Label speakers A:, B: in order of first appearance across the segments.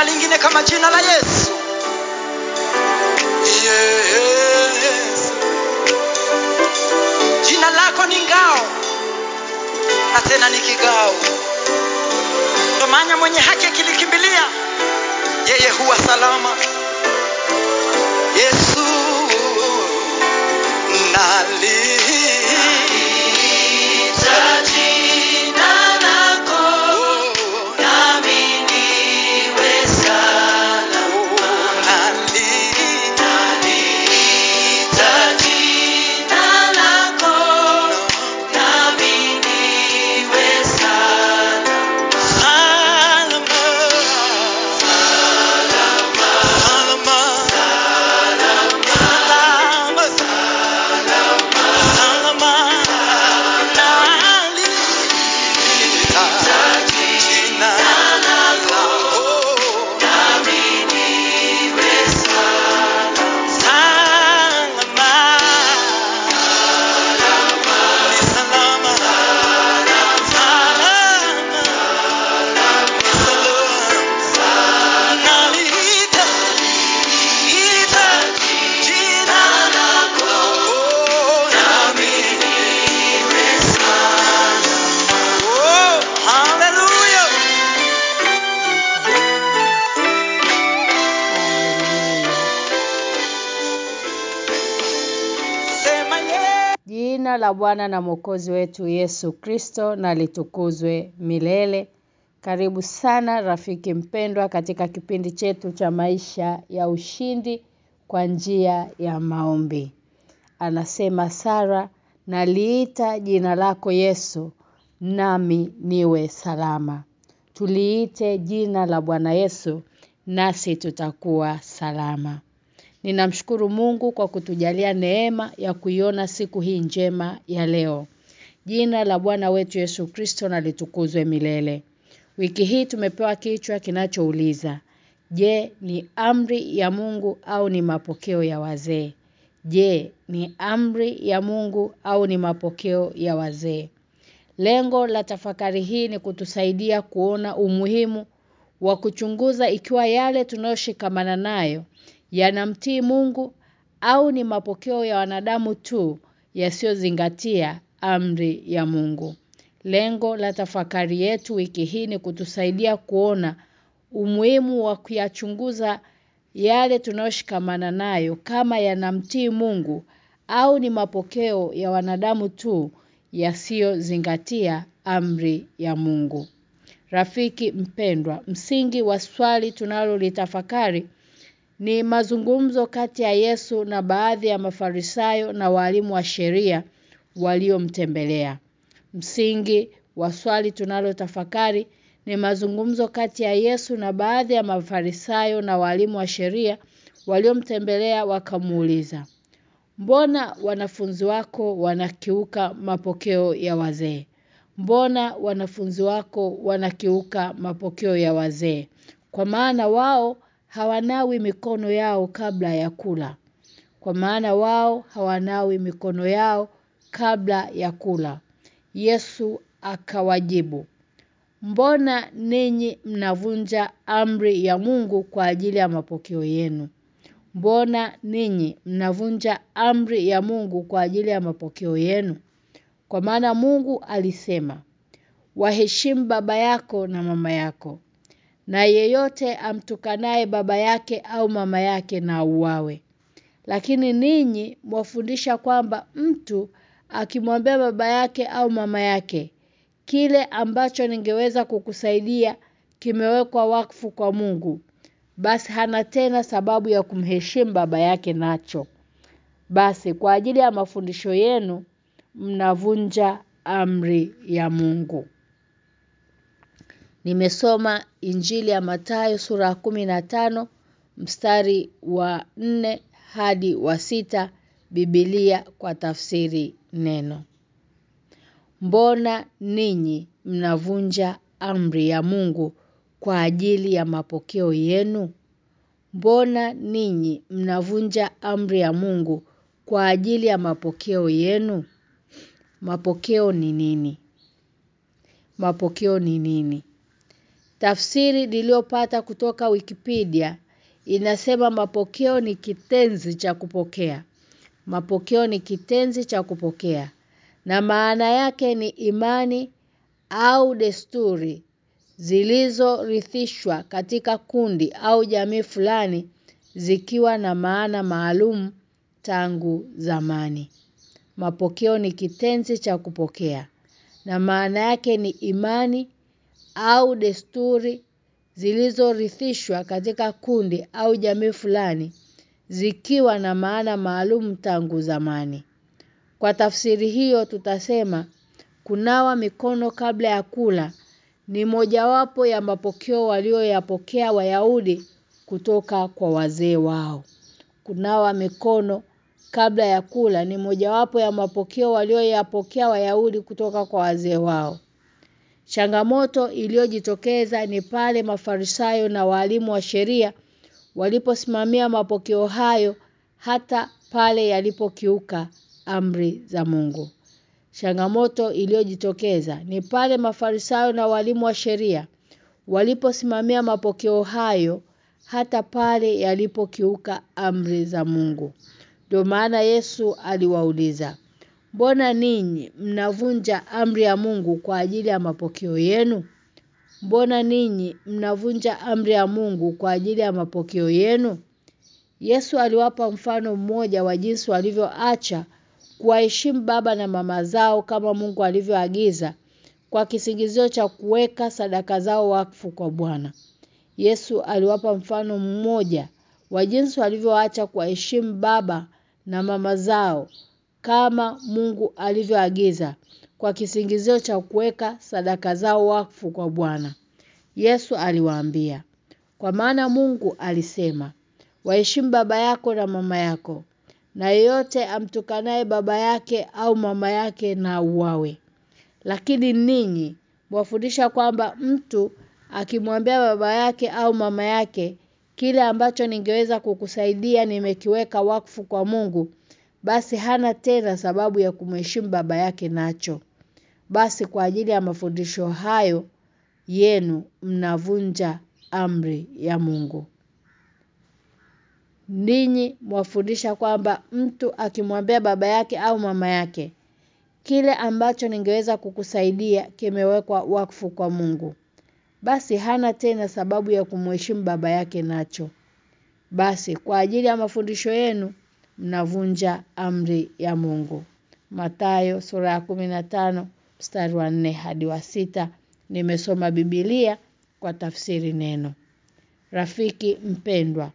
A: jina lingine kama jina la Yesu. Yes. Jina lako ni ngao na tena ni kigao. ndo maana mwenye haki akilikimbilia yeye huwa salama. Yesu naliita Jina
B: la Bwana na Mwokozi wetu Yesu Kristo na litukuzwe milele. Karibu sana rafiki mpendwa katika kipindi chetu cha maisha ya ushindi kwa njia ya maombi. Anasema Sara, naliita jina lako Yesu nami niwe salama. Tuliite jina la Bwana Yesu nasi tutakuwa salama. Ninamshukuru Mungu kwa kutujalia neema ya kuiona siku hii njema ya leo. Jina la Bwana wetu Yesu Kristo na litukuzwe milele. Wiki hii tumepewa kichwa kinachouliza, je, ni amri ya Mungu au ni mapokeo ya wazee? Je, ni amri ya Mungu au ni mapokeo ya wazee? Lengo la tafakari hii ni kutusaidia kuona umuhimu wa kuchunguza ikiwa yale tunayoshikamana nayo yanamtii Mungu au ni mapokeo ya wanadamu tu yasiyozingatia amri ya Mungu. Lengo la tafakari yetu wiki hii ni kutusaidia kuona umuhimu wa kuyachunguza yale tunayoshikamana nayo kama yanamtii Mungu au ni mapokeo ya wanadamu tu yasiyozingatia amri ya Mungu. Rafiki mpendwa, msingi wa swali tunalolitafakari ni mazungumzo kati ya Yesu na baadhi ya mafarisayo na walimu wa sheria waliomtembelea. Msingi wa swali tunalotafakari ni mazungumzo kati ya Yesu na baadhi ya mafarisayo na walimu wa sheria waliomtembelea wakamuuliza. Mbona wanafunzi wako wanakiuka mapokeo ya wazee? Mbona wanafunzi wako wanakiuka mapokeo ya wazee? Kwa maana wao hawanawi mikono yao kabla ya kula. Kwa maana wao hawanawi mikono yao kabla ya kula. Yesu akawajibu, Mbona ninyi mnavunja amri ya Mungu kwa ajili ya mapokeo yenu? Mbona ninyi mnavunja amri ya Mungu kwa ajili ya mapokeo yenu? Kwa maana Mungu alisema, waheshimu baba yako na mama yako. Na yeyote amtukanaye baba yake au mama yake na uawe. Lakini ninyi mwafundisha kwamba mtu akimwambia baba yake au mama yake kile ambacho ningeweza kukusaidia kimewekwa wakfu kwa Mungu basi hana tena sababu ya kumheshimu baba yake nacho basi kwa ajili ya mafundisho yenu mnavunja amri ya Mungu Nimesoma Injili ya Mathayo sura ya 15 mstari wa nne hadi wa sita Biblia kwa tafsiri neno. Mbona ninyi mnavunja amri ya Mungu kwa ajili ya mapokeo yenu? Mbona ninyi mnavunja amri ya Mungu kwa ajili ya mapokeo yenu? Mapokeo ni nini? Mapokeo ni nini? Tafsiri niliyopata kutoka Wikipedia inasema mapokeo ni kitenzi cha kupokea. Mapokeo ni kitenzi cha kupokea na maana yake ni imani au desturi zilizorithishwa katika kundi au jamii fulani zikiwa na maana maalum tangu zamani. Mapokeo ni kitenzi cha kupokea na maana yake ni imani au desturi zilizorithishwa katika kundi au jamii fulani zikiwa na maana maalum tangu zamani. Kwa tafsiri hiyo tutasema kunawa mikono kabla ya kula ni mojawapo ya mapokeo walioyapokea Wayahudi kutoka kwa wazee wao. Kunawa mikono kabla ya kula ni mojawapo ya mapokeo walioyapokea Wayahudi kutoka kwa wazee wao. Changamoto iliyojitokeza ni pale Mafarisayo na walimu wa sheria waliposimamia mapokeo hayo hata pale yalipokiuka amri za Mungu. Changamoto iliyojitokeza ni pale Mafarisayo na walimu wa sheria waliposimamia mapokeo hayo hata pale yalipokiuka amri za Mungu. Ndio maana Yesu aliwauliza, "Mbona ninyi mnavunja amri ya Mungu kwa ajili ya mapokeo yenu? Mbona ninyi mnavunja amri ya Mungu kwa ajili ya mapokeo yenu?" Yesu aliwapa mfano mmoja wa jinsi walivyoacha kuwaheshimu baba na mama zao kama Mungu alivyoagiza kwa kisingizio cha kuweka sadaka zao wakfu kwa Bwana. Yesu aliwapa mfano mmoja wa jinsi walivyoacha kuwaheshimu baba na mama zao kama Mungu alivyoagiza kwa kisingizio cha kuweka sadaka zao wakfu kwa Bwana. Yesu aliwaambia, kwa maana Mungu alisema, waheshimu baba yako na mama yako, na yeyote amtukanaye baba yake au mama yake na uwawe. Lakini ninyi mwafundisha kwamba mtu akimwambia baba yake au mama yake kile ambacho ningeweza kukusaidia nimekiweka wakfu kwa Mungu basi hana tena sababu ya kumheshimu baba yake nacho. Basi kwa ajili ya mafundisho hayo yenu mnavunja amri ya Mungu. Ninyi mwafundisha kwamba mtu akimwambia baba yake au mama yake kile ambacho ningeweza kukusaidia kimewekwa wakfu kwa Mungu. Basi hana tena sababu ya kumheshimu baba yake nacho. Basi kwa ajili ya mafundisho yenu mnavunja amri ya Mungu. Matayo sura ya 15 mstari wa 4 hadi wa sita Nimesoma Biblia kwa tafsiri neno. Rafiki mpendwa,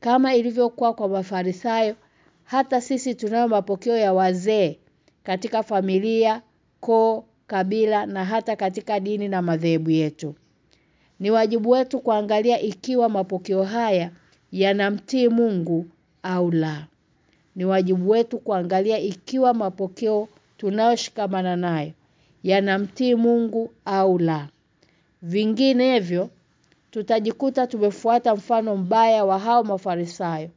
B: kama ilivyokuwa kwa Mafarisayo, hata sisi tunayo mapokeo ya wazee katika familia, koo, kabila na hata katika dini na madhehebu yetu. Ni wajibu wetu kuangalia ikiwa mapokeo haya yanamtii Mungu au la. Ni wajibu wetu kuangalia ikiwa mapokeo tunayoshikamana nayo yanamtii Mungu au la. Vinginevyo tutajikuta tumefuata mfano mbaya wa hao mafarisayo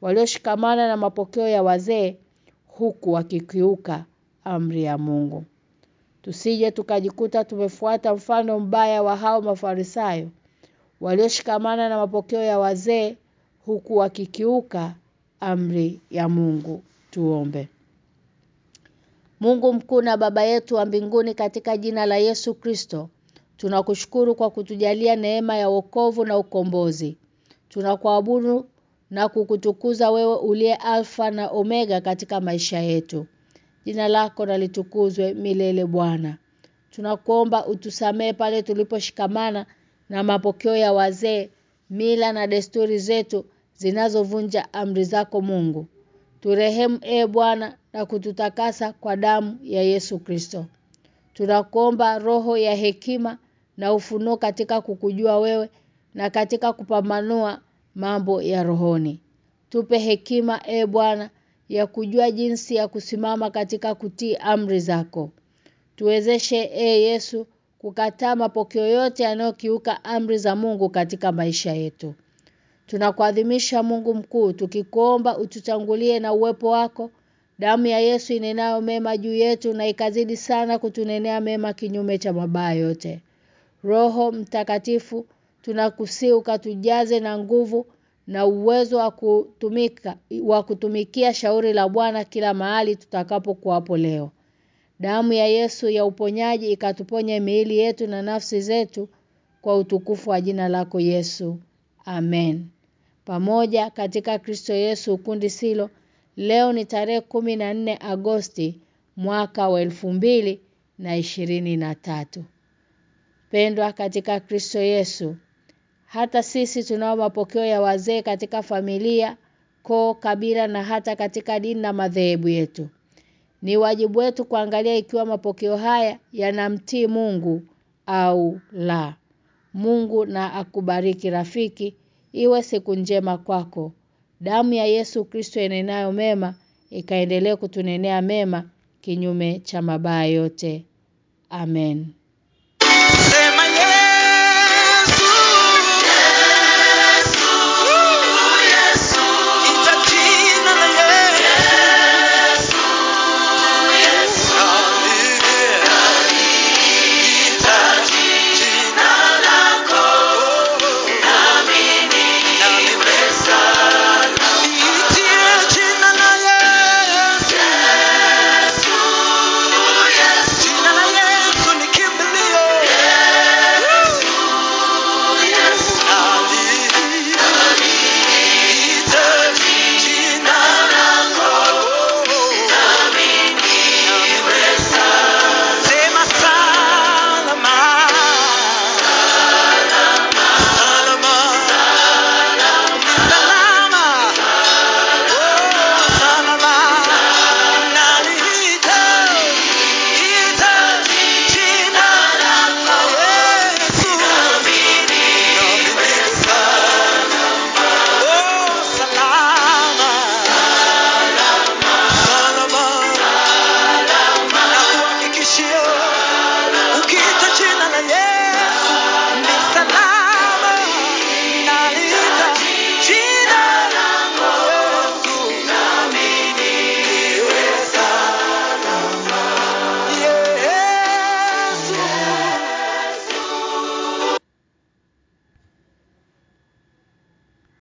B: walioshikamana na mapokeo ya wazee huku wakikiuka amri ya Mungu. Tusije tukajikuta tumefuata mfano mbaya wa hao mafarisayo walioshikamana na mapokeo ya wazee huku wakikiuka amri ya Mungu. Tuombe. Mungu mkuu na baba yetu wa mbinguni katika jina la Yesu Kristo tunakushukuru kwa kutujalia neema ya wokovu na ukombozi. Tunakuabudu na kukutukuza wewe uliye alfa na omega katika maisha yetu. Jina lako na litukuzwe milele Bwana. Tunakuomba utusamee pale tuliposhikamana na mapokeo ya wazee, mila na desturi zetu zinazovunja amri zako Mungu. Turehemu e Bwana na kututakasa kwa damu ya Yesu Kristo. Tunakuomba roho ya hekima na ufunuo katika kukujua wewe na katika kupambanua mambo ya rohoni. Tupe hekima e Bwana ya kujua jinsi ya kusimama katika kutii amri zako. Tuwezeshe e Yesu kukataa mapokeo yote yanayokiuka amri za Mungu katika maisha yetu. Tunakuadhimisha Mungu mkuu tukikuomba ututangulie na uwepo wako Damu ya Yesu inenayo mema juu yetu na ikazidi sana kutunenea mema kinyume cha mabaya yote. Roho mtakatifu tunakusi ukatujaze na nguvu na uwezo wa kutumika wa kutumikia shauri la Bwana kila mahali tutakapokuwapo leo. Damu ya Yesu ya uponyaji ikatuponye miili yetu na nafsi zetu kwa utukufu wa jina lako Yesu. Amen. Pamoja katika Kristo Yesu kundi silo leo ni tarehe 14 Agosti mwaka wa mbili na ishirini na tatu. Pendwa katika Kristo Yesu. Hata sisi tunao mapokeo ya wazee katika familia, koo, kabila na hata katika dini na madhehebu yetu. Ni wajibu wetu kuangalia ikiwa mapokeo haya yanamtii Mungu au la. Mungu na akubariki rafiki, iwe siku njema kwako. Damu ya Yesu Kristo inenayo mema ikaendelee kutunenea mema kinyume cha mabaya yote. Amen.